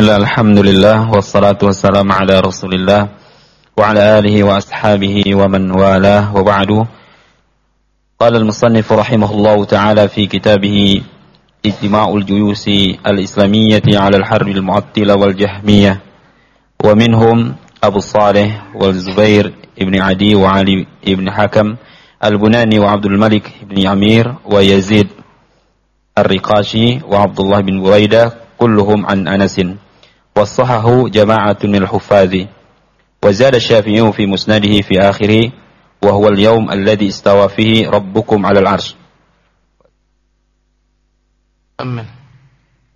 Bismillah, alhamdulillah, wassalatu wassalamu ala rasulillah Wa ala alihi wa ashabihi wa man walah wa ba'du Qala al-musannif rahimahullah ta'ala fi kitabih Ijtima'ul juyusi al-islamiyyati ala al-harbi al-mu'attila wal-jahmiyah Wa minhum Abu Salih wal-Zubair ibn Adi wa Ali ibn Hakam Al-Bunani wa Abdul Malik ibn Amir wa Yazid al-Riqashi wa Abdullah bin Buraidah كلهم عن أنس وصحه جماعة من الحفاظ. وزاد الشافعي في مسنده في آخره وهو اليوم الذي استوى فيه ربكم على العرش. أمن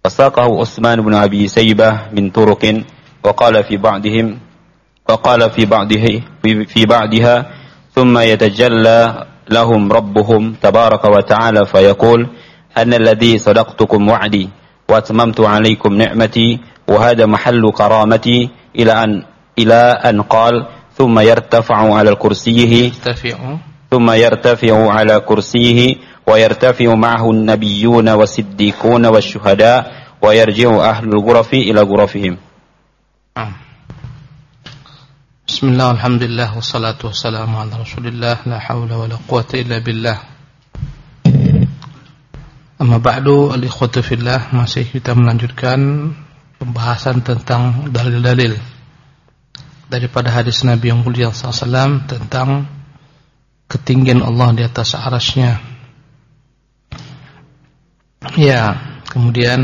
وساقه عثمان بن أبي سيبة من طرق وقال في بعضهم وقال في بعضه في بعدها ثم يتجلى لهم ربهم تبارك وتعالى فيقول أنا الذي صدقتكم وعدي وأتممت عليكم نعمتي وهذا محل كرامتي إلى أن إلى أن قال ثم يرتفع على كرسيه يرتفع. ثم يرتفع على كرسيه ويرتفع معه النبيون والصديقون والشهداء ويرجع أهل الغرف إلى غرفهم. نعم. بسم الله والحمد لله والصلاة والسلام على رسول الله. لا حول ولا قوة إلا بالله. Amma ba'du al-ikhwatu fillah masih kita melanjutkan pembahasan tentang dalil-dalil daripada hadis Nabi yang mulia SAW tentang ketinggian Allah di atas arasnya. Ya, kemudian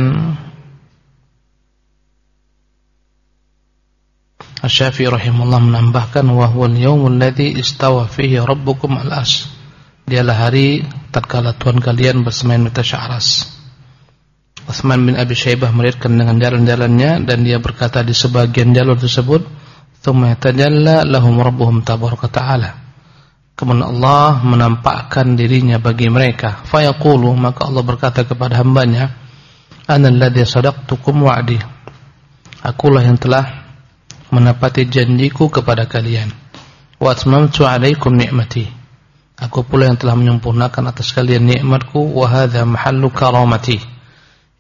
Asy-Syafi'i rahimahullah menambahkan wa yaumul ladzi istawa fihi rabbukum al-as dialah hari tatkala Tuhan kalian bersemayam di atas aras. Utsman bin Abi Syaibah melihatkan dengan jalan-jalannya dan dia berkata di sebagian jalur tersebut, "Tsumma yatajalla lahum rabbuhum tabaraka ta'ala." Kemudian Allah menampakkan dirinya bagi mereka. Fayaqulu maka Allah berkata kepada hambanya, "Ana alladhi sadaqtukum wa'di." Akulah yang telah menepati janjiku kepada kalian. Wa atmamtu 'alaikum ni'mati Aku pula yang telah menyempurnakan atas kalian nikmatku wa hadza mahallu karamati.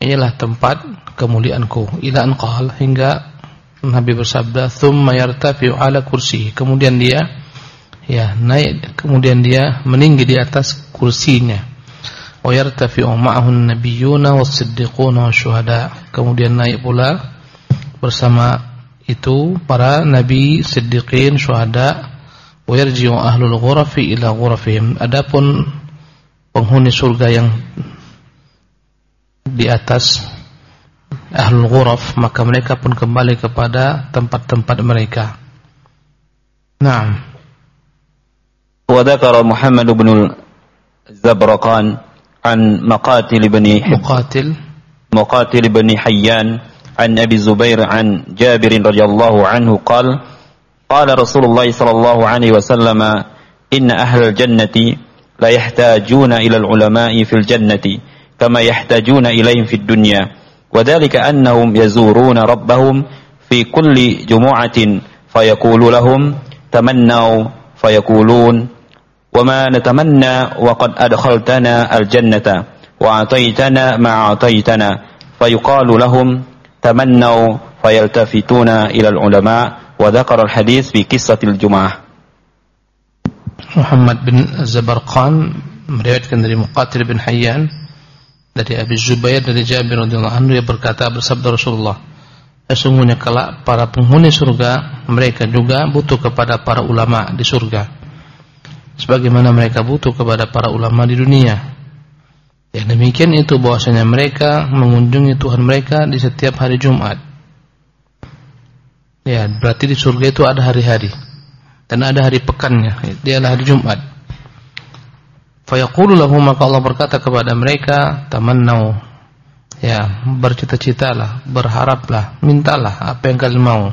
Inilah tempat kemuliaanku. Ila an qala hingga Nabi bersabda, "Tsumma yartafi'u 'ala kursi." Kemudian dia ya naik kemudian dia meninggi di atas kursinya. Wa yartafi'u ma'ahu an-nabiyyuna was-siddiquna wasyuhada. Kemudian naik pula bersama itu para nabi, siddiqin, syuhada wa yarji'u ahlul ghurafi ila ghurafihim adapun penghuni surga yang di atas ahlul ghuraf maka mereka pun kembali kepada tempat-tempat mereka Naam wa dzakara Muhammad bin Zabraqan an Maqatil ibn Muqatil Muqatil ibn Hayyan an Abi Zubair an Jabir radhiyallahu anhu qala قال رسول الله صلى الله عليه وسلم إن أهل الجنة لا يحتاجون إلى العلماء في الجنة كما يحتاجون إليهم في الدنيا. وذلك أنهم يزورون ربهم في كل جمعة فيقول لهم تمنوا فيقولون وما نتمنى وقد أدخلتنا الجنة وأعطيتنا ما أعطيتنا فيقال لهم تمنوا فيلتفتون إلى العلماء. وذكر الحديث في قصة الجمعة. Muhammad bin Zabarqan meriwayatkan dari Muqatil bin Hayyan dari Abi Zubair dari Jabir radhiyallahu anhu dia berkata bersabda Rasulullah sesungguhnya kelak para penghuni surga mereka juga butuh kepada para ulama di surga sebagaimana mereka butuh kepada para ulama di dunia yang demikian itu bahwasanya mereka mengunjungi Tuhan mereka di setiap hari Jumat Ya, berarti di surga itu ada hari-hari. Dan ada hari pekannya, dia adalah hari Jumat. Fayaqulu lahum maka Allah berkata kepada mereka, tamannau. Ya, bercita-citalah, berharaplah, mintalah apa yang kalian mau.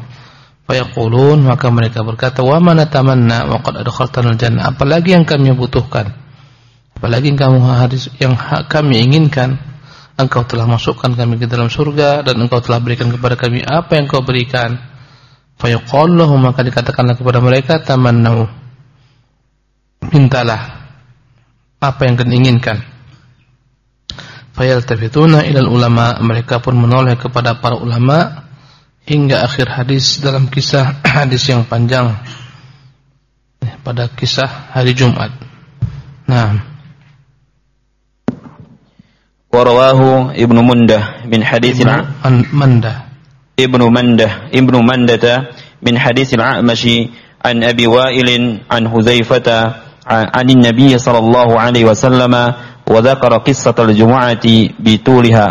Fayaqulun maka mereka berkata, "Wa mana tamanna wa qad adkhaltana jannah Apalagi yang kami butuhkan? Apalagi yang kamu hadis yang kami inginkan? Engkau telah masukkan kami ke dalam surga dan engkau telah berikan kepada kami apa yang kau berikan. Fayuqallu maka dikatakanlah kepada mereka tamannau. Mintalah apa yang kalian inginkan. Fayaltafituna ilal ulama, mereka pun menoleh kepada para ulama hingga akhir hadis dalam kisah hadis yang panjang pada kisah hari Jumat. Nah. Warawahu Ibnu Mundah min hadis Mandah. Ibnu Mandah Ibnu Mandata min hadis al-A'mashi an Abi Wa'il an Hudzaifah عن النبي صلى الله عليه وسلم وذكر قصة الجمعة بطولها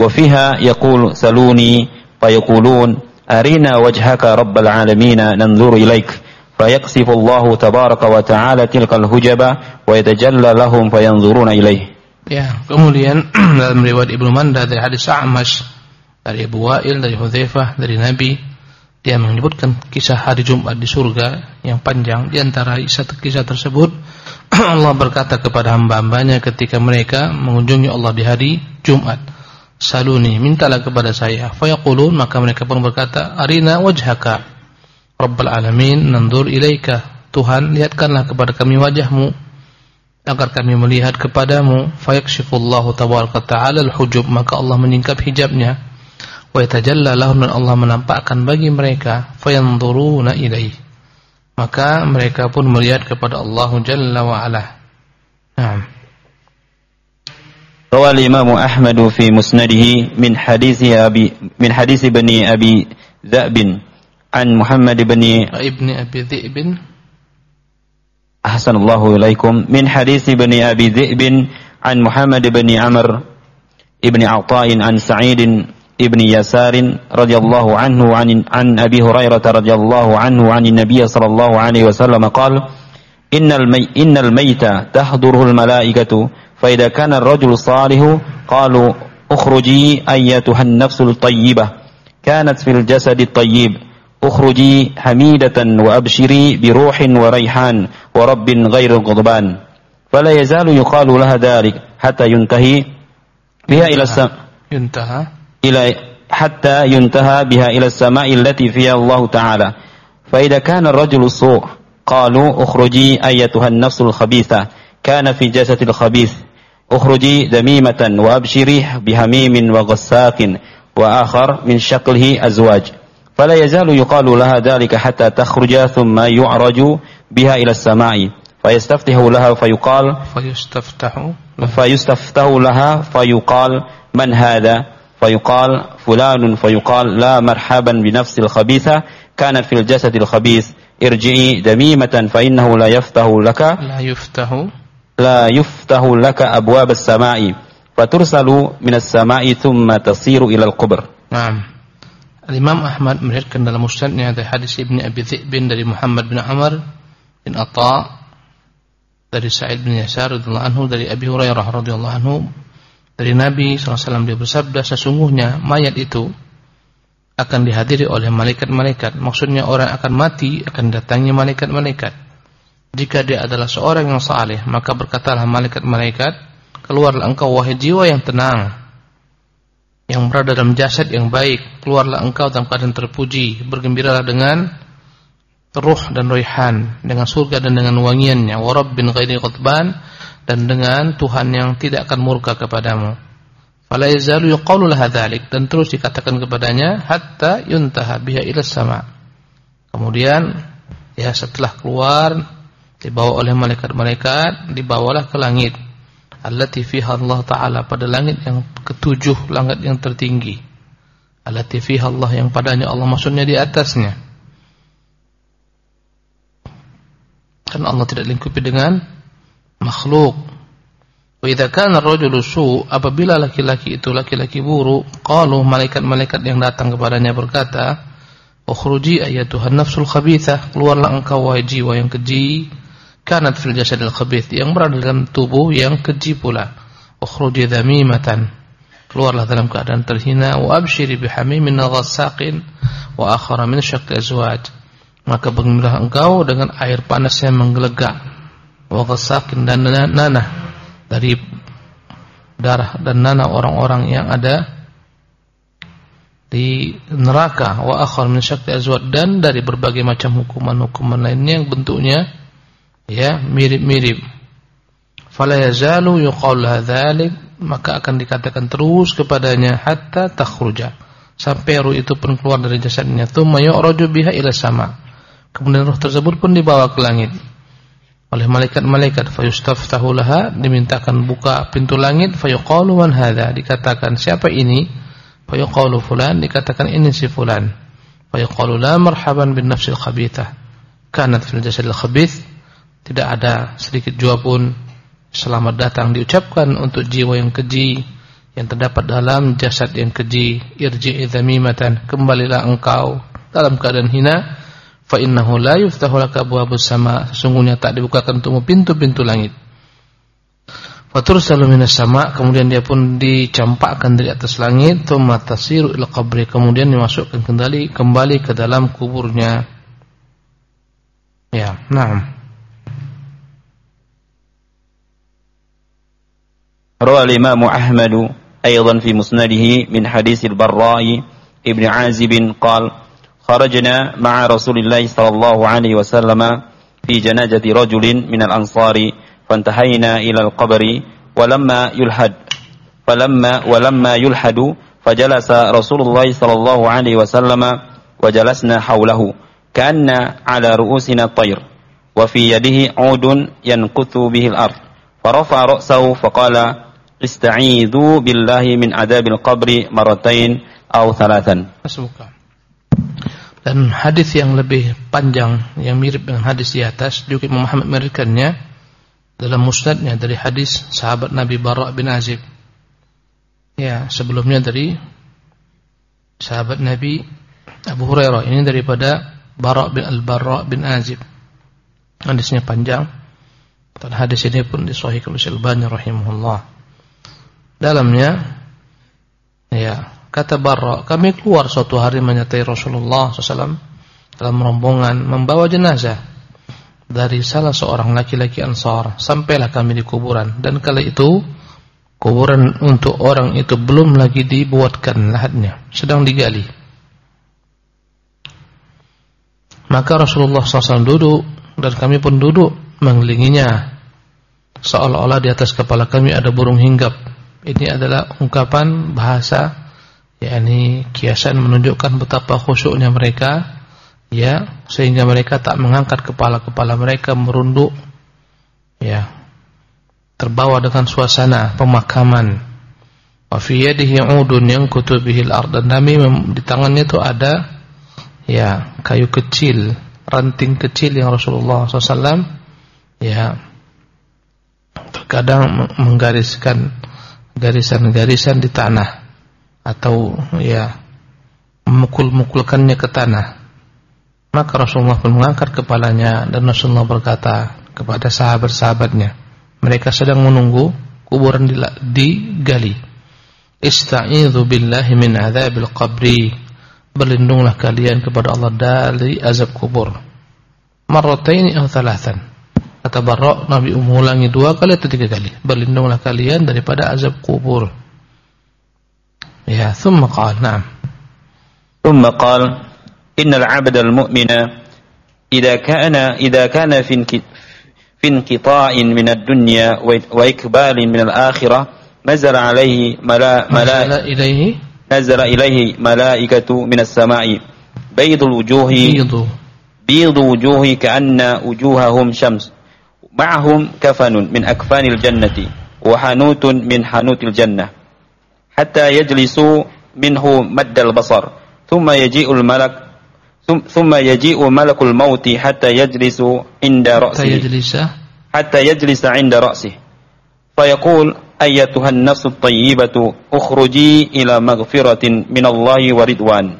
وفيها يقول سلوني فيقولون أرنا وجهك رب العالمين ننظر إليك فيقصف الله تبارك وتعالى تلك الهجبة ويتجلى لهم فينظرون إليه. Ya, kemudian dalam riwayat Ibnu Manda dari hadis A'mash dari Abu Wa'il dari Hudzaifah dari Nabi dia menyebutkan kisah hari Jumat di surga yang panjang. Di antara kisah tersebut Allah berkata kepada hamba-hambanya ketika mereka mengunjungi Allah di hari Jumat saluni mintalah kepada saya. Fayaqulun maka mereka pun berkata arina wajhaka. Rabbal alamin nandur ilaika. Tuhan lihatkanlah kepada kami wajahmu agar kami melihat kepadamu. Fayakshifullahu tabaraka ta'ala al-hujub. Maka Allah menyingkap hijabnya wa yatajalla lahum dan Allah menampakkan bagi mereka fayanzuruna ilaih maka mereka pun melihat kepada Allah jalla wa ala Naam روى الإمام أحمد في مسنده من حديث أبي من حديث بني أبي ذئب عن محمد بن ابن أبي ذئب أحسن الله إليكم من حديث بني أبي ذئب عن محمد بن عمر ابن عطاء عن سعيد ابن يسار رضي الله عنه عن عن أبي هريرة رضي الله عنه عن النبي صلى الله عليه وسلم قال إن المي إن الميت تحضره الملائكة فإذا كان الرجل صالح قالوا أخرجي أيتها النفس الطيبة كانت في الجسد الطيب أخرجي حميدة وأبشري بروح وريحان ورب غير غضبان. فلا يزال يقال لها ذلك حتى ينتهي بها إلى السماء. ينتهى. إلى حتى ينتهى بها إلى السماء التي فيها الله تعالى. فإذا كان الرجل السوء قالوا اخرجي أيتها النفس الخبيثة. كان في جسد الخبيث. اخرجي دميمة وأبشري بهميم وغساق وآخر من شكله أزواج. فلا يزال يقال لها ذلك حتى تخرج ثم يعرج بها إلى السماء. فيستفتح لها فيقال فيستفتح فيستفتح لها فيقال من هذا؟ فيقال فلان فيقال لا مرحبا بنفس الخبيثة كانت في الجسد الخبيث. ارجعي دميمة فإنه لا يفتح لك. لا يفته لا يفتح لك أبواب السماء. فترسل من السماء ثم تصير إلى القبر. نعم. الإمام أحمد مرير كان لما هذا الحديث ابن أبي ذئب dari محمد بن عمر بن أطاء dari سعيد بن يسار رضي الله عنه dari أبي هريرة رضي الله عنه dari Nabi SAW dia bersabda sesungguhnya mayat itu akan dihadiri oleh malaikat-malaikat. Maksudnya orang akan mati akan datangi malaikat-malaikat. Jika dia adalah seorang yang saleh maka berkatalah malaikat-malaikat keluarlah engkau wahai jiwa yang tenang yang berada dalam jasad yang baik. Keluarlah engkau dalam keadaan terpuji. Bergembiralah dengan ruh dan roihan dengan surga dan dengan wangiannya. Wa bin ghairi qatban dan dengan Tuhan yang tidak akan murka kepadamu. Fala yazalu yuqalu dan terus dikatakan kepadanya hatta yuntaha biha ila sama. Kemudian ya setelah keluar dibawa oleh malaikat-malaikat dibawalah ke langit. Allati fiha Allah taala pada langit yang ketujuh langit yang tertinggi. Allati fiha Allah yang padanya Allah maksudnya di atasnya. Kan Allah tidak lingkupi dengan makhluk. Idza kana ar-rajulu su apabila laki-laki itu laki-laki buruk qalu malaikat-malaikat yang datang kepadanya berkata ukhruji ayatuhan nafsul khabithah keluarlah engkau wahai jiwa yang keji kanat fil jasadil khabith yang berada dalam tubuh yang keji pula. Ukhruji dhamimatan. Keluarlah dalam keadaan terhina. Wa abshiri bihamimin ghassaqin wa akhara min syakli azwaj. Maka bergembiralah engkau dengan air panas yang menggelegak wa ghassaqin dan nanah. Dari darah dan nanah orang-orang yang ada di neraka. Wa akhar min syakli azwaj. Dan dari berbagai macam hukuman-hukuman lainnya yang bentuknya ya mirip-mirip. Fala yazalu yuqal dzalik maka akan dikatakan terus kepadanya hatta takhruja. Sampai ruh itu pun keluar dari jasadnya. Tsumma yu'raju biha ila sama. Kemudian ruh tersebut pun dibawa ke langit oleh malaikat-malaikat fayustaftahu laha dimintakan buka pintu langit fayuqalu man hadha? Dikatakan siapa ini? Fayuqalu fulan. Dikatakan ini si fulan. Fayuqalu la marhaban bin nafsil khabithah. Kanat fil jasadil khabith. Tidak ada sedikit jua pun. Selamat datang diucapkan untuk jiwa yang keji yang terdapat dalam jasad yang keji. Irji'i dzamimatan kembalilah engkau dalam keadaan hina fa innahu la yuftahu laka abwabus sama sesungguhnya tak dibukakan untukmu pintu-pintu langit fa tursalu minas sama kemudian dia pun dicampakkan dari atas langit thumma tasiru ila qabri kemudian dimasukkan kembali kembali ke dalam kuburnya ya na'am روى الإمام أحمد أيضا في مسنده من حديث البراء ابن عازب قال خرجنا مع رسول الله صلى الله عليه وسلم في جنازة رجل من الأنصار فانتهينا إلى القبر ولما يلحد فلما ولما يلحد فجلس رسول الله صلى الله عليه وسلم وجلسنا حوله كأن على رؤوسنا الطير وفي يده عود ينقث به الأرض فرفع رأسه فقال استعيذوا بالله من عذاب القبر مرتين أو ثلاثا. Dan hadis yang lebih panjang yang mirip dengan hadis di atas juga Imam Muhammad meriwayatkannya dalam musnadnya dari hadis sahabat Nabi Bara' bin Azib. Ya, sebelumnya dari sahabat Nabi Abu Hurairah ini daripada Bara' bin Al-Bara' bin Azib. Hadisnya panjang. Dan hadis ini pun disahihkan oleh Al-Albani rahimahullah. Dalamnya ya Kata Barra, kami keluar suatu hari menyertai Rasulullah SAW dalam rombongan membawa jenazah dari salah seorang laki-laki Ansar. Sampailah kami di kuburan dan kali itu kuburan untuk orang itu belum lagi dibuatkan lahatnya, sedang digali. Maka Rasulullah SAW duduk dan kami pun duduk mengelilinginya. Seolah-olah di atas kepala kami ada burung hinggap. Ini adalah ungkapan bahasa yakni kiasan menunjukkan betapa khusyuknya mereka ya sehingga mereka tak mengangkat kepala-kepala mereka merunduk ya terbawa dengan suasana pemakaman. Wa fi yadihi 'udun yankutu bihil ard dan di tangannya itu ada ya kayu kecil ranting kecil yang Rasulullah SAW ya terkadang menggariskan garisan-garisan di tanah atau ya memukul-mukulkannya ke tanah. Maka Rasulullah pun mengangkat kepalanya dan Rasulullah berkata kepada sahabat-sahabatnya, mereka sedang menunggu kuburan digali. Ista'idzu billahi min adzabil qabri. Berlindunglah kalian kepada Allah dari azab kubur. Marrataini atau thalathan. Kata Barra, Nabi mengulangi dua kali atau tiga kali. Berlindunglah kalian daripada azab kubur. يا ثم قال نعم. ثم قال إن العبد المؤمن إذا كان إذا كان في في انقطاع من الدنيا وإقبال من الآخرة نزل عليه ملا ملا نزل إليه؟ نزل إليه ملائكة من السماء بيض الوجوه بيض. بيض وجوه كأن وجوههم شمس معهم كفن من أكفان الجنة وحنوت من حنوت الجنة. حتى يجلسوا منه مد البصر. ثم يجيء الملك ثم يجيء ملك الموت حتى يجلس عند رأسه. حتى يجلس. حتى يجلس عند رأسه. فيقول أيتها النفس الطيبة أخرجي إلى مغفرة من الله ورضوان.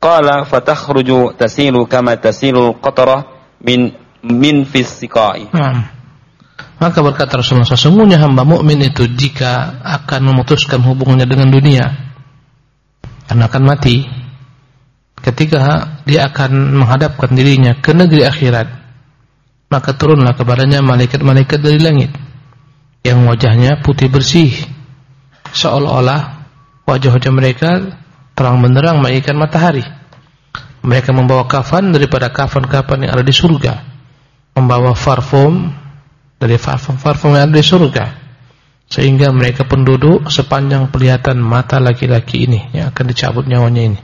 قال فتخرج تسيل كما تسيل القطرة من من في السقاء. نعم. Maka berkata Rasulullah sesungguhnya hamba mukmin itu jika akan memutuskan hubungannya dengan dunia karena akan mati. Ketika dia akan menghadapkan dirinya ke negeri akhirat maka turunlah kepadanya malaikat-malaikat dari langit yang wajahnya putih bersih seolah-olah wajah-wajah mereka terang benderang bagaikan matahari. Mereka membawa kafan daripada kafan-kafan yang ada di surga membawa parfum dari parfum-parfum yang ada di surga sehingga mereka penduduk sepanjang pelihatan mata laki-laki ini yang akan dicabut nyawanya ini.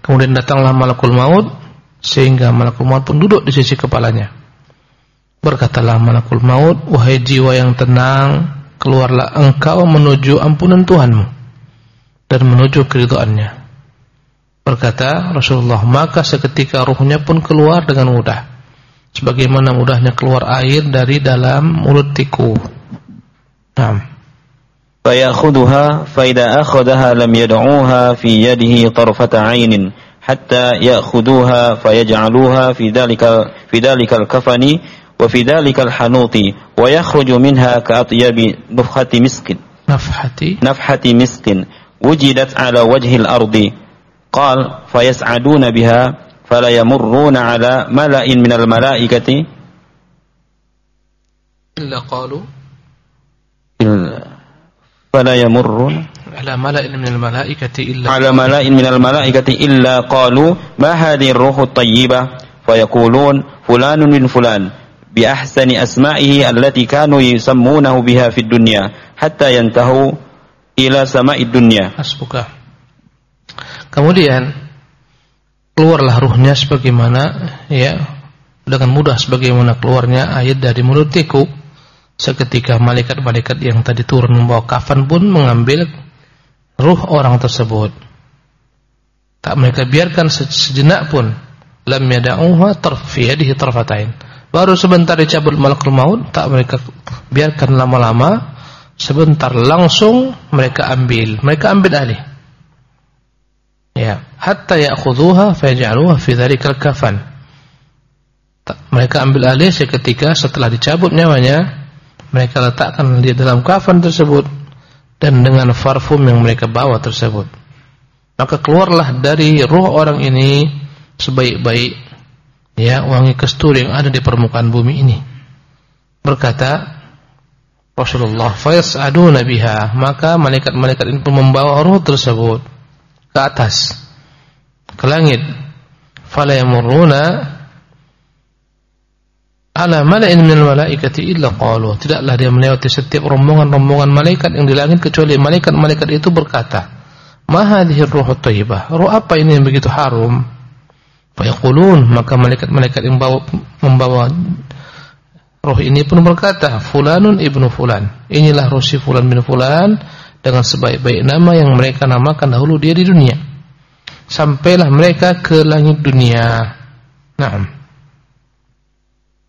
Kemudian datanglah malakul maut sehingga malakul maut pun duduk di sisi kepalanya. Berkatalah malakul maut, "Wahai jiwa yang tenang, keluarlah engkau menuju ampunan Tuhanmu dan menuju keridhaannya." Berkata Rasulullah, maka seketika ruhnya pun keluar dengan mudah sebagaimana mudahnya keluar air dari dalam mulut tiku. Naam. Fayakhudha fa idza akhadhaha lam yad'uha fi yadihi tarfata 'ainin hatta ya'khuduha fayaj'aluha fi dhalika fi dhalika al-kafani wa fi dhalika al-hanuti wa yakhruju minha ka'atyabi nafhati miskin. Nafhati nafhati miskin wujidat 'ala ardi. Qal biha فلا يمرون على ملأ من الملائكة. إلا قالوا. فلا يمرون على ملأ من الملائكة إلا على ملأ من الملائكة إلا قالوا ما هذه الروح الطيبة؟ فيقولون فلان من فلان. بأحسن أسمائه التي كانوا يسمونه بها في الدنيا حتى ينتهوا إلى سماء الدنيا. حسبك. kemudian keluarlah ruhnya sebagaimana ya dengan mudah sebagaimana keluarnya air dari mulut tikus Seketika malaikat-malaikat yang tadi turun membawa kafan pun mengambil ruh orang tersebut. Tak mereka biarkan sejenak pun. Lam yada'uha tarfiyadihi tarfatain. Baru sebentar dicabut malakul maut, tak mereka biarkan lama-lama. Sebentar langsung mereka ambil. Mereka ambil alih. Ya, hatta ya'khudhuha fayaj'aluha fi dhalikal kafan. Mereka ambil alih seketika setelah dicabut nyawanya mereka letakkan di dalam kafan tersebut dan dengan parfum yang mereka bawa tersebut. Maka keluarlah dari ruh orang ini sebaik-baik ya wangi kesturi yang ada di permukaan bumi ini. Berkata Rasulullah, "Fayas'aduna biha." Maka malaikat-malaikat pun membawa ruh tersebut ke atas ke langit. Fala yamurruna ala mala'in min malaikati illa qalu. Tidaklah dia melewati setiap rombongan-rombongan malaikat yang di langit kecuali malaikat-malaikat itu berkata ma hadhihi ruhut thayyibah ruh apa ini yang begitu harum? Fayaqulun maka malaikat-malaikat yang bawa, membawa roh ini pun berkata fulanun ibnu fulan. Inilah ruh si fulan bin fulan dengan sebaik-baik nama yang mereka namakan dahulu dia di dunia sampailah mereka ke langit dunia na'am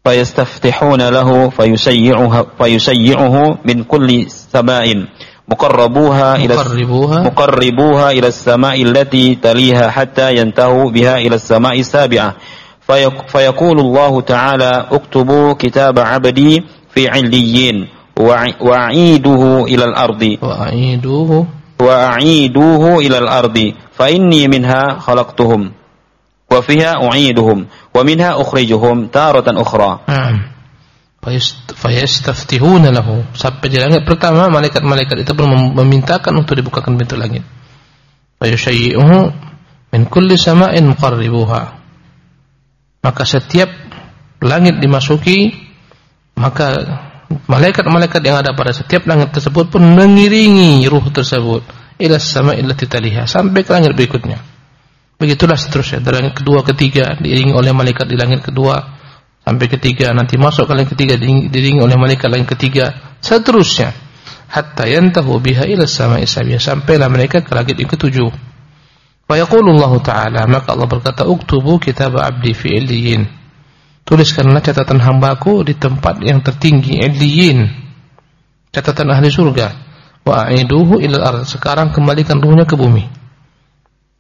فيستفتحون له فيشيعه, فيشيعه من كل سماء مقربوها إلى مقربوها, مقربوها إلى السماء التي تليها حتى ينتهوا بها إلى السماء السابعة فيقول الله تعالى اكتبوا كتاب عبدي في عليين wa'iduhu ilal ardi. Wa'iduhu. Wa'iduhu ilal ardi. Fa inni minha khalaqtuhum. Wa fiha u'iduhum. Wa minha ukhrijuhum taratan ukhra. Fayastaftihuna lahu. Sampai di langit pertama malaikat-malaikat itu pun memintakan untuk dibukakan pintu langit. Fayushayyi'uhu min kulli sama'in muqarribuha. Maka setiap langit dimasuki maka malaikat-malaikat yang ada pada setiap langit tersebut pun mengiringi ruh tersebut ila sama'il lati taliha sampai ke langit berikutnya. Begitulah seterusnya dari langit kedua, ketiga diiringi oleh malaikat di langit kedua sampai ketiga nanti masuk ke langit ketiga diiringi oleh malaikat langit ketiga seterusnya hatta yantahu biha ila sama'i sabiyah sampailah mereka ke langit yang ketujuh. Wa yaqulu Allah Ta'ala maka Allah berkata uktubu kitab abdi fi illiyin. Tuliskanlah catatan hambaku di tempat yang tertinggi illiyin. Catatan ahli surga. Wa a'iduhu ila al-ard. Sekarang kembalikan ruhnya ke bumi.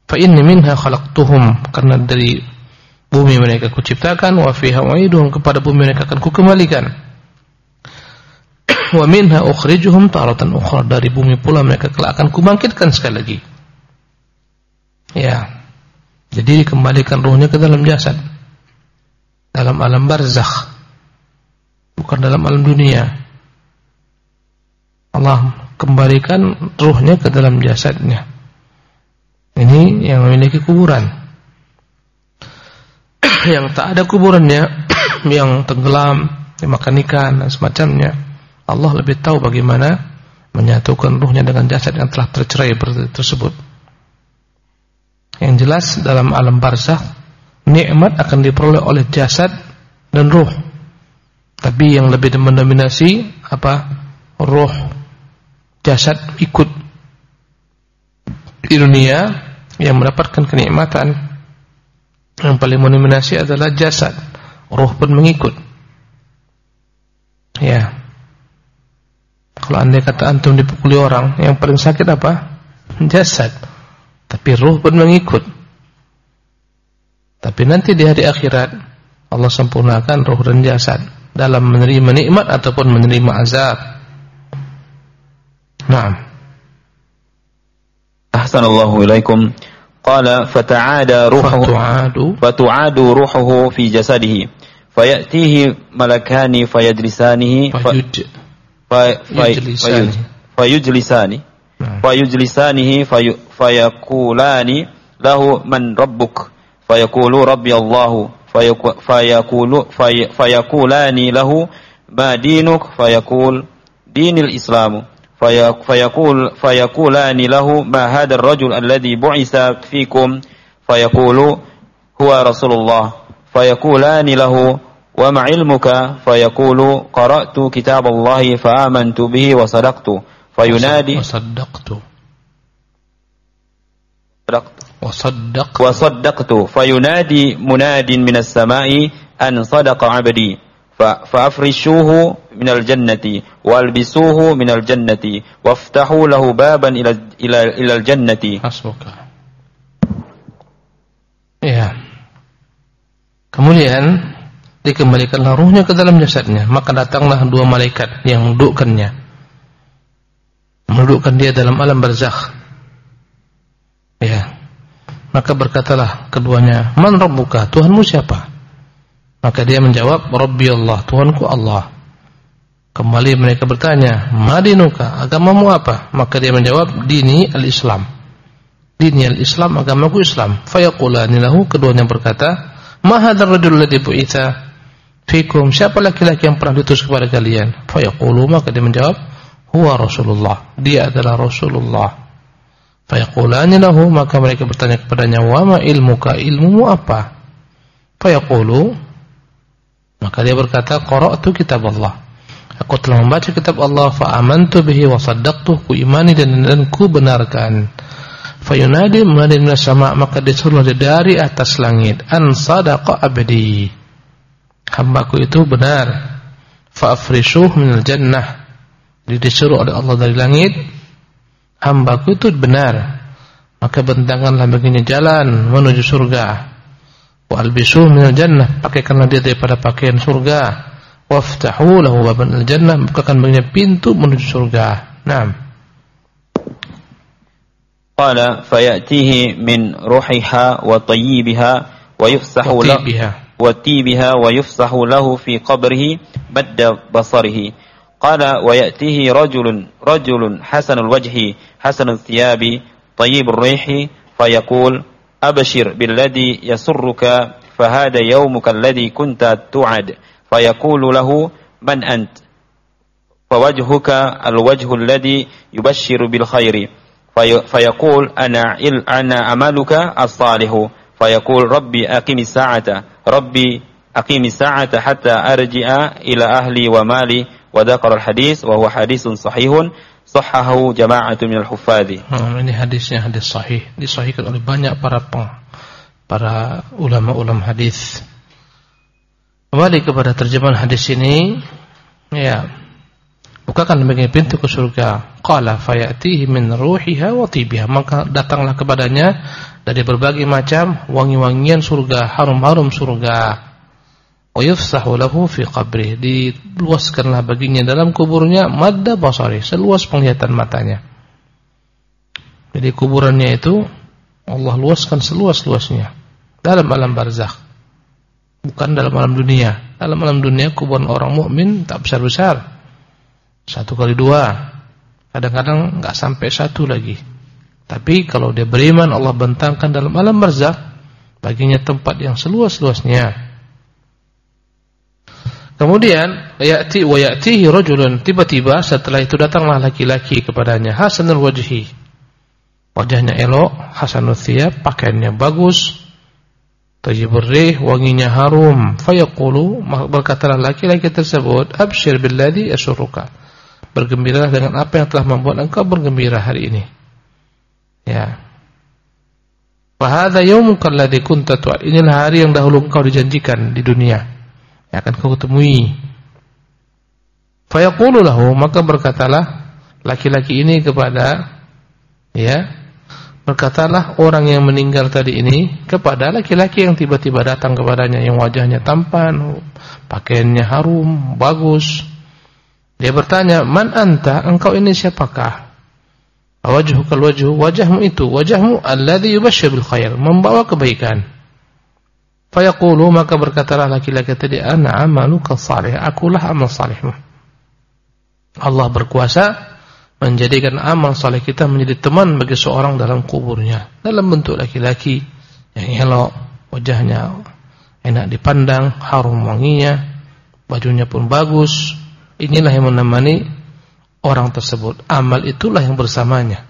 Fa inni minha khalaqtuhum karena dari bumi mereka kuciptakan wa fiha u'iduhum kepada bumi mereka akan kukembalikan. wa minha ukhrijuhum taratan ukhra dari bumi pula mereka kelak akan kubangkitkan sekali lagi. Ya. Jadi dikembalikan ruhnya ke dalam jasad. Dalam alam barzakh. Bukan dalam alam dunia. Allah kembalikan ruhnya ke dalam jasadnya. Ini yang memiliki kuburan. yang tak ada kuburannya, yang tenggelam, dimakan ikan dan semacamnya, Allah lebih tahu bagaimana menyatukan ruhnya dengan jasad yang telah tercerai tersebut. Yang jelas dalam alam barzakh nikmat akan diperoleh oleh jasad dan ruh. Tapi yang lebih mendominasi apa? Ruh. Jasad ikut di dunia yang mendapatkan kenikmatan yang paling mendominasi adalah jasad. Ruh pun mengikut. Ya. Kalau anda kata antum dipukuli orang, yang paling sakit apa? Jasad. Tapi ruh pun mengikut. Tapi nanti di hari akhirat Allah sempurnakan ruh dan jasad dalam menerima nikmat ataupun menerima azab. Naam. Ahsanallahu ilaikum. Qala fata'ada ruhuhu fatu'adu fatu'adu ruhuhu fi jasadihi fayatihi malakani fayajlisanihi fayuj fayujlisani fayujlisanihi fayaqulani lahu man rabbuk fayaqulu rabbi Allah fayaqulu fayaqulani lahu ma dinuk fayaqul dinil islamu فيقول فيقولان له ما هذا الرجل الذي بعث فيكم؟ فيقول هو رسول الله. فيقولان له وما علمك؟ فيقول قرأت كتاب الله فآمنت به وصدقت فينادي وصدقت. وصدقت وصدقت فينادي مناد من السماء أن صدق عبدي فأفرشوه من الجنة والبسوه من الجنة وافتحوا له بابا إلى إلى إلى الجنة حسبك ya kemudian dikembalikanlah ruhnya ke dalam jasadnya maka datanglah dua malaikat yang mendudukkannya mendudukkan dia dalam alam barzakh ya maka berkatalah keduanya man rabbuka Tuhanmu siapa maka dia menjawab, Rabbi Allah, Tuhanku Allah. Kembali mereka bertanya, Madinuka, agamamu apa? Maka dia menjawab, Dini al-Islam. Dini al-Islam, agamaku Islam. Fayaqulani lahu, keduanya berkata, Mahadar rajul ladhi bu'itha fikum. Siapa laki-laki yang pernah diutus kepada kalian? Fayaqulu, maka dia menjawab, Huwa Rasulullah. Dia adalah Rasulullah. Fayaqulani lahu, maka mereka bertanya kepadanya, Wa ma ilmuka, ilmumu apa? Fayaqulu, maka dia berkata, "Qara'tu kitab Allah." Aku telah membaca kitab Allah fa amantu bihi wa saddaqtuh ku imani dan dan ku benarkan. Fayunadi munadin minas sama maka disuruh dari atas langit an sadaqa abdi. Hambaku itu benar. Fa afrishuh minal jannah. Jadi disuruh oleh Allah dari langit hambaku itu benar. Maka bentangkanlah baginya jalan menuju surga. Wa albisuhu minal jannah, pakaikanlah dia daripada pakaian surga. Waftahu lahu baban al-jannah, bukakan baginya pintu menuju surga. Naam. Qala fayatihi min ruhiha wa tayyibiha wa yufsahu lahu wa tibiha wa yufsahu lahu fi qabrihi badda basarihi. Qala wa yatihi rajulun rajulun hasanul wajhi hasanul thiyabi tayyibur rihi fayaqul أبشر بالذي يسرك فهذا يومك الذي كنت توعد. فيقول له من أنت؟ فوجهك الوجه الذي يبشر بالخير. في فيقول أنا أنا عملك الصالح. فيقول ربي أقم الساعة. ربي أقيم الساعة حتى أرجع إلى أهلي ومالي. وذكر الحديث وهو حديث صحيح. Sahahu jama'atu minal huffadhi. Hmm, ini hadisnya hadis sahih, disahihkan oleh banyak para peng, para ulama-ulama hadis. Kembali kepada terjemahan hadis ini, ya. Bukakan bagi pintu ke surga. Qala fayatihi min ruhiha wa tibiha. Maka datanglah kepadanya dari berbagai macam wangi-wangian surga, harum-harum surga wa lahu fi qabri diluaskanlah baginya dalam kuburnya madda basari seluas penglihatan matanya. Jadi kuburannya itu Allah luaskan seluas-luasnya dalam alam barzakh bukan dalam alam dunia. Dalam alam dunia kuburan orang mukmin tak besar-besar. Satu kali dua kadang-kadang nggak sampai satu lagi. Tapi kalau dia beriman Allah bentangkan dalam alam barzakh baginya tempat yang seluas-luasnya Kemudian ya'ti wa ya'tihi rajulun tiba-tiba setelah itu datanglah laki-laki kepadanya hasanul wajhi. Wajahnya elok, hasanul thiyab, pakaiannya bagus. Tayyibur rih, wanginya harum. Fayaqulu berkatalah laki-laki tersebut, "Abshir billadhi asyurruka." Bergembiralah dengan apa yang telah membuat engkau bergembira hari ini. Ya. Fahadha yawmuka alladhi kunta tu'ad. Inilah hari yang dahulu engkau dijanjikan di dunia akan kau temui. Fayaqulu lahu maka berkatalah laki-laki ini kepada ya berkatalah orang yang meninggal tadi ini kepada laki-laki yang tiba-tiba datang kepadanya yang wajahnya tampan, pakaiannya harum, bagus. Dia bertanya, "Man anta? Engkau ini siapakah?" Wajhuka wajhu, wajahmu itu, wajahmu alladhi yubashshir bil khair, membawa kebaikan. Fayaqulu maka berkatalah laki-laki tadi ana amaluka salih akulah amal salihmu. Allah berkuasa menjadikan amal saleh kita menjadi teman bagi seorang dalam kuburnya dalam bentuk laki-laki yang elok, wajahnya enak dipandang, harum wanginya, bajunya pun bagus. Inilah yang menemani orang tersebut. Amal itulah yang bersamanya.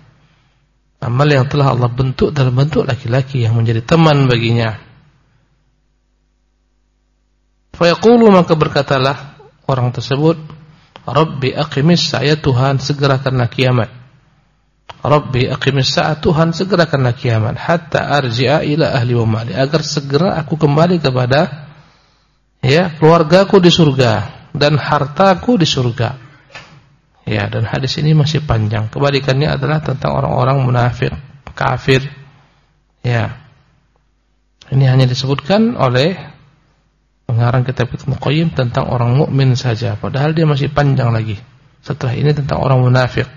Amal yang telah Allah bentuk dalam bentuk laki-laki yang menjadi teman baginya. Fayaqulu maka berkatalah orang tersebut, Rabbi aqimis saya Tuhan segerakanlah kiamat. Rabbi aqimis sa'a Tuhan segerakanlah kiamat hatta arji'a ila ahli wa mali agar segera aku kembali kepada ya keluargaku di surga dan hartaku di surga. Ya dan hadis ini masih panjang. Kebalikannya adalah tentang orang-orang munafik, kafir. Ya. Ini hanya disebutkan oleh pengarang kitab Ibnu Qayyim tentang orang mukmin saja, padahal dia masih panjang lagi. Setelah ini tentang orang munafik.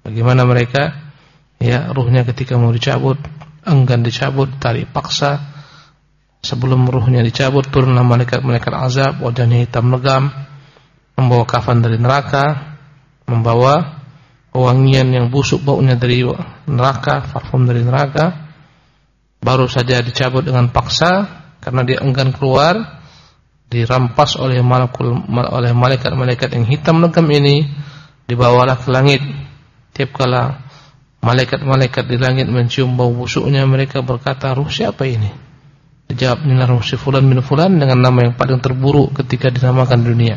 Bagaimana mereka ya ruhnya ketika mau dicabut, enggan dicabut, tarik paksa. Sebelum ruhnya dicabut turunlah malaikat-malaikat azab, wajahnya hitam legam, membawa kafan dari neraka, membawa wangian yang busuk baunya dari neraka, parfum dari neraka. Baru saja dicabut dengan paksa karena dia enggan keluar dirampas oleh malakul oleh malaikat-malaikat yang hitam legam ini dibawalah ke langit. Tiap kala malaikat-malaikat di langit mencium bau busuknya mereka berkata ruh siapa ini? Dijawab inilah ruh si fulan bin fulan dengan nama yang paling terburuk ketika dinamakan dunia.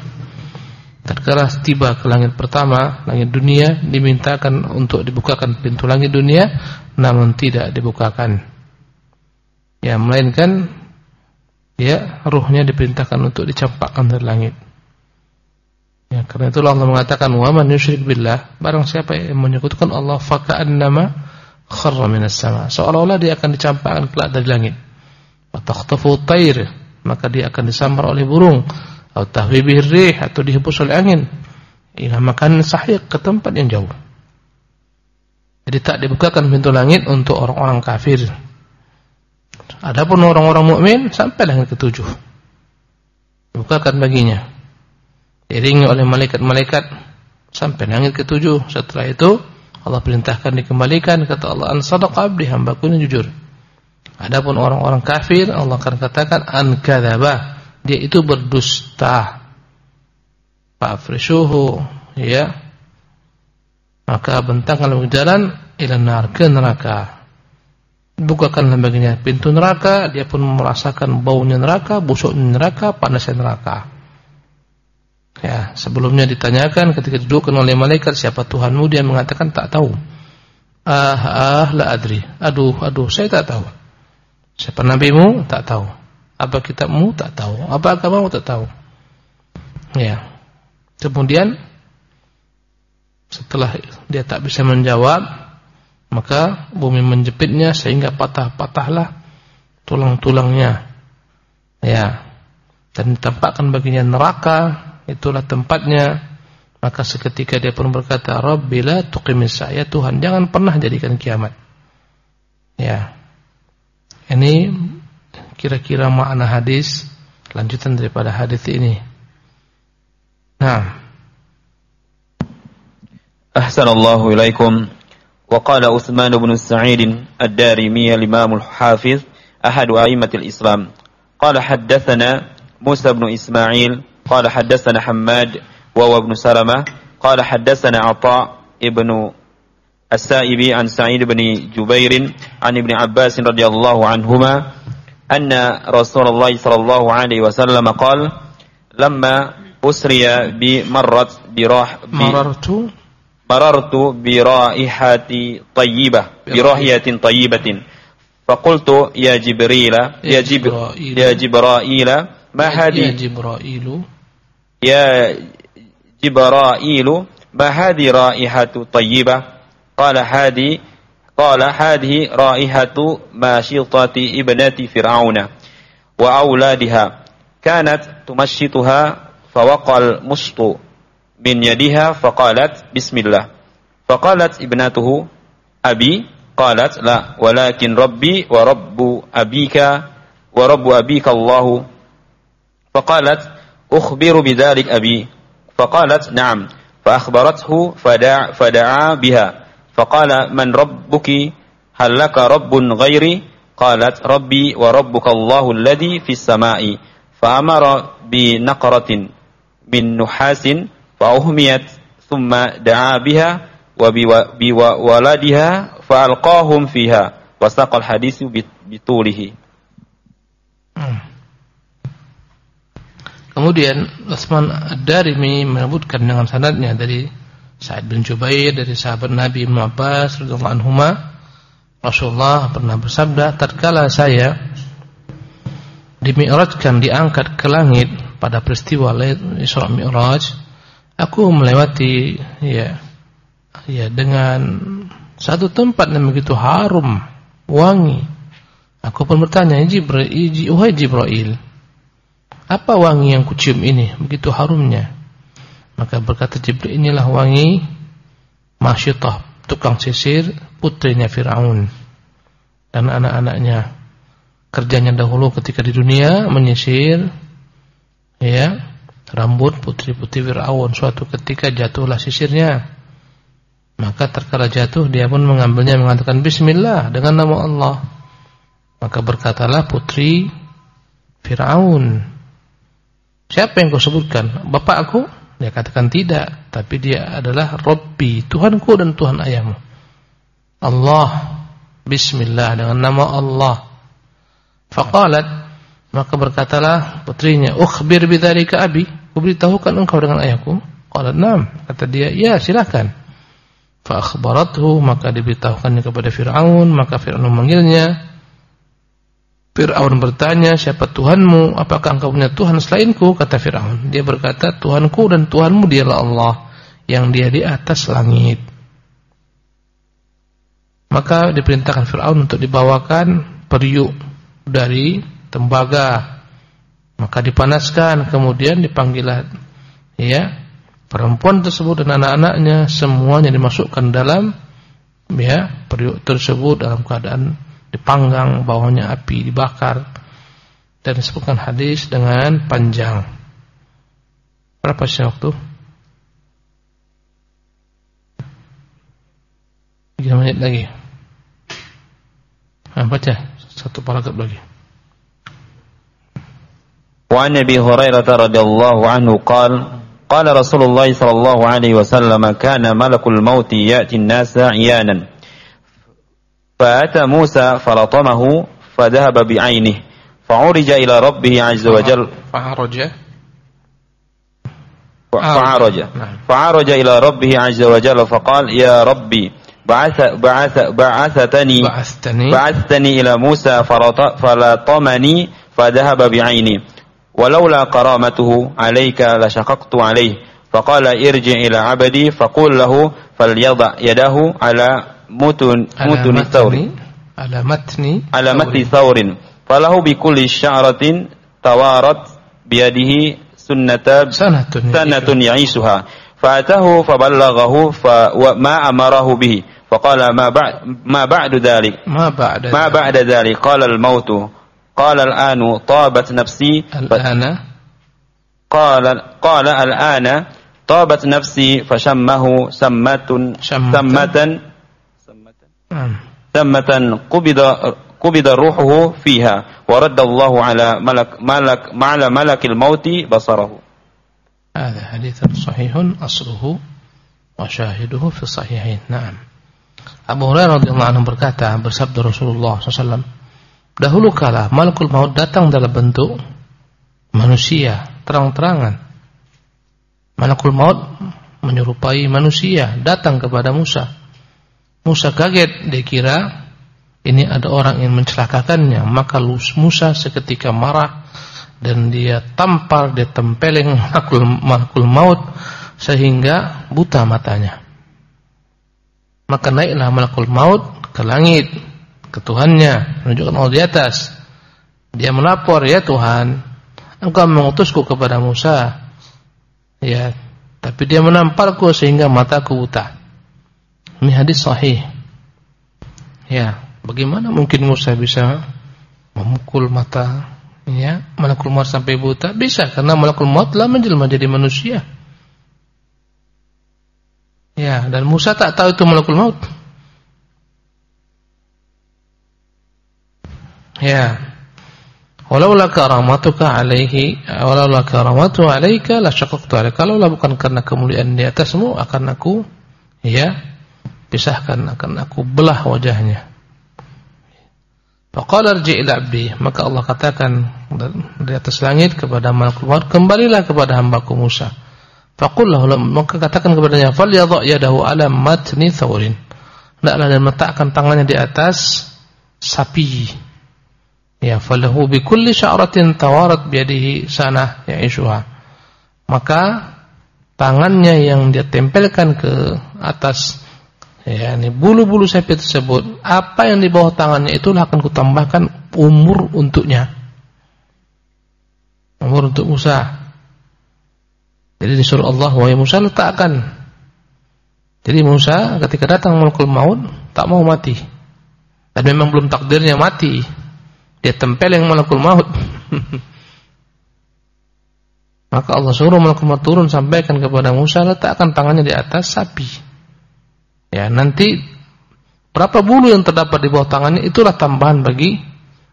Tatkala tiba ke langit pertama langit dunia dimintakan untuk dibukakan pintu langit dunia namun tidak dibukakan. Ya melainkan ya ruhnya diperintahkan untuk dicampakkan dari langit. Ya, karena itulah Allah mengatakan wa man yusyrik billah, barang siapa yang menyekutukan Allah faka'annama kharra minas sama. Seolah-olah dia akan dicampakkan kelak dari langit. Wa takhtafu tayr, maka dia akan disambar oleh burung atau tahwi rih atau dihembus oleh angin. Ila makan sahiq ke tempat yang jauh. Jadi tak dibukakan pintu langit untuk orang-orang kafir Adapun orang-orang mukmin sampai langit ketujuh. Bukakan baginya. Diringi oleh malaikat-malaikat sampai langit ketujuh. Setelah itu Allah perintahkan dikembalikan kata Allah an sadaqa abdi hambaku ini jujur. Adapun orang-orang kafir Allah akan katakan an kadzaba. Dia itu berdusta. Fa'frishuhu ya. Maka bentangkan jalan ila neraka bukakanlah baginya pintu neraka, dia pun merasakan baunya neraka, busuknya neraka, panasnya neraka. Ya, sebelumnya ditanyakan ketika duduk oleh malaikat siapa Tuhanmu, dia mengatakan tak tahu. Ah, ah, la adri. Aduh, aduh, saya tak tahu. Siapa nabimu? Tak tahu. Apa kitabmu? Tak tahu. Apa agamamu? Tak tahu. Ya. Kemudian setelah dia tak bisa menjawab, maka bumi menjepitnya sehingga patah-patahlah tulang-tulangnya. Ya. Dan ditampakkan baginya neraka, itulah tempatnya. Maka seketika dia pun berkata, "Rabbi la tuqimis ya Tuhan, jangan pernah jadikan kiamat." Ya. Ini kira-kira makna hadis lanjutan daripada hadis ini. Nah. Ahsanallahu ilaikum. وقال عثمان بن سعيد الدارمي الإمام الحافظ أحد أئمة الإسلام قال حدثنا موسى بن إسماعيل قال حدثنا حماد وهو ابن سلمة قال حدثنا عطاء ابن السائب عن سعيد بن جبير عن ابن عباس رضي الله عنهما أن رسول الله صلى الله عليه وسلم قال لما أسري بمرت براح مررت مررت برائحة طيبة برائحة. طيبة. فقلت يا جبريل يا جبرائيل. يا جبرائيل ما هذه؟ يا جبرائيل. يا جبرائيل ما هذه رائحة طيبة؟ قال هذه قال هذه رائحة ماشطة ابنة فرعون وأولادها. كانت تمشطها فوقع المشط. min yadiha faqalat bismillah. Faqalat ibnatuhu abi qalat la walakin rabbi wa rabbu abika wa rabbu abika Allahu. Faqalat ukhbiru bidzalik abi. Faqalat na'am. فأخبرته فدع فدعا بها فقال من ربك هل لك رب غيري قالت ربي وربك الله الذي في السماء فأمر بنقرة من نحاس فأهميت ثم دعا da'a biha wa biwa waladiha fa alqahum fiha. Wa saqal hadisu bitulihi. Kemudian Utsman Ad-Darimi menyebutkan dengan sanadnya dari Sa'id bin Jubair dari sahabat Nabi Ibnu Abbas radhiyallahu anhuma Rasulullah pernah bersabda tatkala saya dimi'rajkan diangkat ke langit pada peristiwa Isra Mi'raj aku melewati ya ya dengan satu tempat yang begitu harum, wangi. Aku pun bertanya, Jibril, wahai Jibril, apa wangi yang kucium ini begitu harumnya? Maka berkata Jibril, inilah wangi Masyitah, tukang sisir, putrinya Firaun dan anak-anaknya. Kerjanya dahulu ketika di dunia menyisir ya rambut putri-putri Fir'aun suatu ketika jatuhlah sisirnya. Maka terkala jatuh dia pun mengambilnya mengatakan bismillah dengan nama Allah. Maka berkatalah putri Fir'aun siapa yang kau sebutkan? Bapak aku? Dia katakan tidak tapi dia adalah Rabbi Tuhanku dan Tuhan ayahmu. Allah bismillah dengan nama Allah. Faqalat maka berkatalah putrinya, "Ukhbir bidzalika abi?" Kuberitahukan engkau dengan ayahku? Qala, "Na'am." Kata dia, "Ya, silakan." Fa akhbarathu, maka diberitahukannya kepada Firaun, maka Firaun memanggilnya. Firaun bertanya, "Siapa Tuhanmu? Apakah engkau punya Tuhan selainku?" kata Firaun. Dia berkata, "Tuhanku dan Tuhanmu dialah Allah yang dia di atas langit." Maka diperintahkan Firaun untuk dibawakan periuk dari tembaga maka dipanaskan kemudian dipanggillah ya perempuan tersebut dan anak-anaknya semuanya dimasukkan dalam ya periuk tersebut dalam keadaan dipanggang bawahnya api dibakar dan disebutkan hadis dengan panjang. Berapa sih waktu? 3 menit lagi. Nah, baca satu paragraf lagi وعن أبي هريرة رضي الله عنه قال قال رسول الله صلى الله عليه وسلم كان ملك الموت يأتي الناس عيانا. فأتى موسى فلطمه فذهب بعينه فعرج إلى ربه عز وجل. فعرج فعرج. نعم. فعرج إلى ربه عز وجل فقال يا ربي بعث بعث بعثتني بعثتني, بعثتني إلى موسى فلطمني فذهب بعيني. ولولا كرامته عليك لشققت عليه. فقال ارجع إلى عبدي فقل له فليضع يده على متن متن الثور. على متن على متن ثور. فله بكل شعرة توارت بيده سنة سنة, سنة يعيشها. فأتاه فبلغه فما أمره به. فقال ما بعد ما بعد ذلك؟ ما بعد ما بعد ذلك؟ قال الموت. قال الآن طابت نفسي الآن؟ قال قال الآن طابت نفسي فشمه سمة شمت سمة سمة سمة قبض قبض روحه فيها ورد الله على ملك ملك على ملك الموت بصره. هذا حديث صحيح أصله وشاهده في الصحيحين. نعم. أبو هريرة رضي الله عنه بركاته بسبب رسول الله صلى الله عليه وسلم. Dahulu kala malakul maut datang dalam bentuk manusia, terang-terangan. Malakul maut menyerupai manusia, datang kepada Musa. Musa kaget, dia kira ini ada orang yang mencelakakannya, maka Musa seketika marah dan dia tampar, dia tempeleng malakul, malakul maut sehingga buta matanya. Maka naiklah malakul maut ke langit, ke Tuhannya, menunjukkan Allah di atas. Dia melapor, ya Tuhan, engkau mengutusku kepada Musa. Ya, tapi dia menamparku sehingga mataku buta. Ini hadis sahih. Ya, bagaimana mungkin Musa bisa memukul mata ya, malakul maut sampai buta? Bisa karena malakul maut telah menjelma jadi manusia. Ya, dan Musa tak tahu itu malakul maut. Ya. Walaula karamatuka alaihi walaula karamatu alaika la syaqaqtu alaika. Kalau bukan karena kemuliaan di atasmu akan aku ya pisahkan akan aku belah wajahnya. Faqala irji' ila 'abdi, maka Allah katakan dari atas langit kepada malaikat kembalilah kepada hambaku Musa. Faqul lahu maka katakan kepadanya fal yadha yadahu ala matni thawrin. Hendaklah dan meletakkan tangannya di atas sapi. Ya falahu bi kulli sya'ratin tawarat bi yadihi sanah ya'ishuha. Maka tangannya yang dia tempelkan ke atas ya ini bulu-bulu sapi tersebut, apa yang di bawah tangannya itulah akan kutambahkan umur untuknya. Umur untuk Musa. Jadi disuruh Allah wahai Musa letakkan. Jadi Musa ketika datang malakul maut tak mau mati. Dan memang belum takdirnya mati. Dia tempel yang malakul maut. Maka Allah suruh malakul maut turun sampaikan kepada Musa letakkan tangannya di atas sapi. Ya, nanti berapa bulu yang terdapat di bawah tangannya itulah tambahan bagi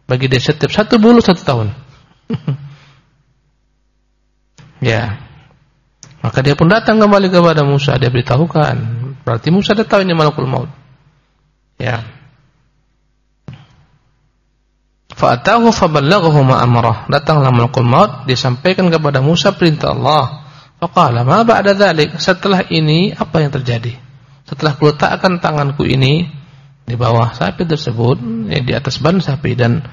bagi dia setiap satu bulu satu tahun. ya. Maka dia pun datang kembali kepada Musa, dia beritahukan. Berarti Musa dah tahu ini malakul maut. Ya. Fa'atahu faballaghahu ma amarah. Datanglah malakul maut, disampaikan kepada Musa perintah Allah. Faqala ma ba'da dzalik? Setelah ini apa yang terjadi? Setelah kuletakkan tanganku ini di bawah sapi tersebut, ya, di atas ban sapi dan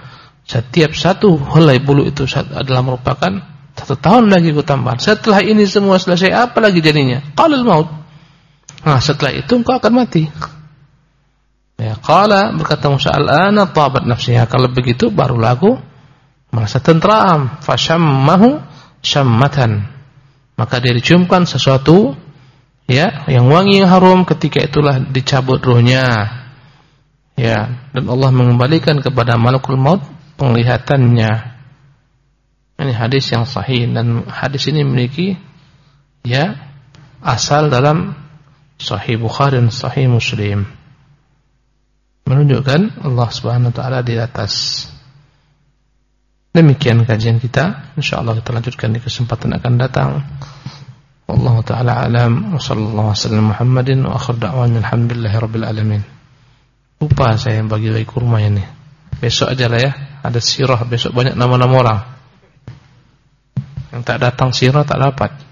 setiap satu helai bulu itu adalah merupakan satu tahun lagi ku tambah. Setelah ini semua selesai, apa lagi jadinya? Qalal maut. Nah, setelah itu engkau akan mati. Ya, qala berkata Musa al-ana tabat nafsiha. Kalau begitu barulah aku merasa tentram. Fashammahu syammatan. Maka dia diciumkan sesuatu ya, yang wangi yang harum ketika itulah dicabut ruhnya. Ya, dan Allah mengembalikan kepada malakul maut penglihatannya. Ini hadis yang sahih dan hadis ini memiliki ya asal dalam Sahih Bukhari dan Sahih Muslim. Menunjukkan Allah Subhanahu wa taala di atas. Demikian kajian kita. Insyaallah kita lanjutkan di kesempatan akan datang. Wallahu taala alam wa sallallahu wasallam Muhammadin wa akhir da'wana alhamdulillahirabbil alamin. Lupa saya bagi-bagi kurma ini. Besok aja lah ya. Ada sirah besok banyak nama-nama orang. Yang tak datang sirah tak dapat.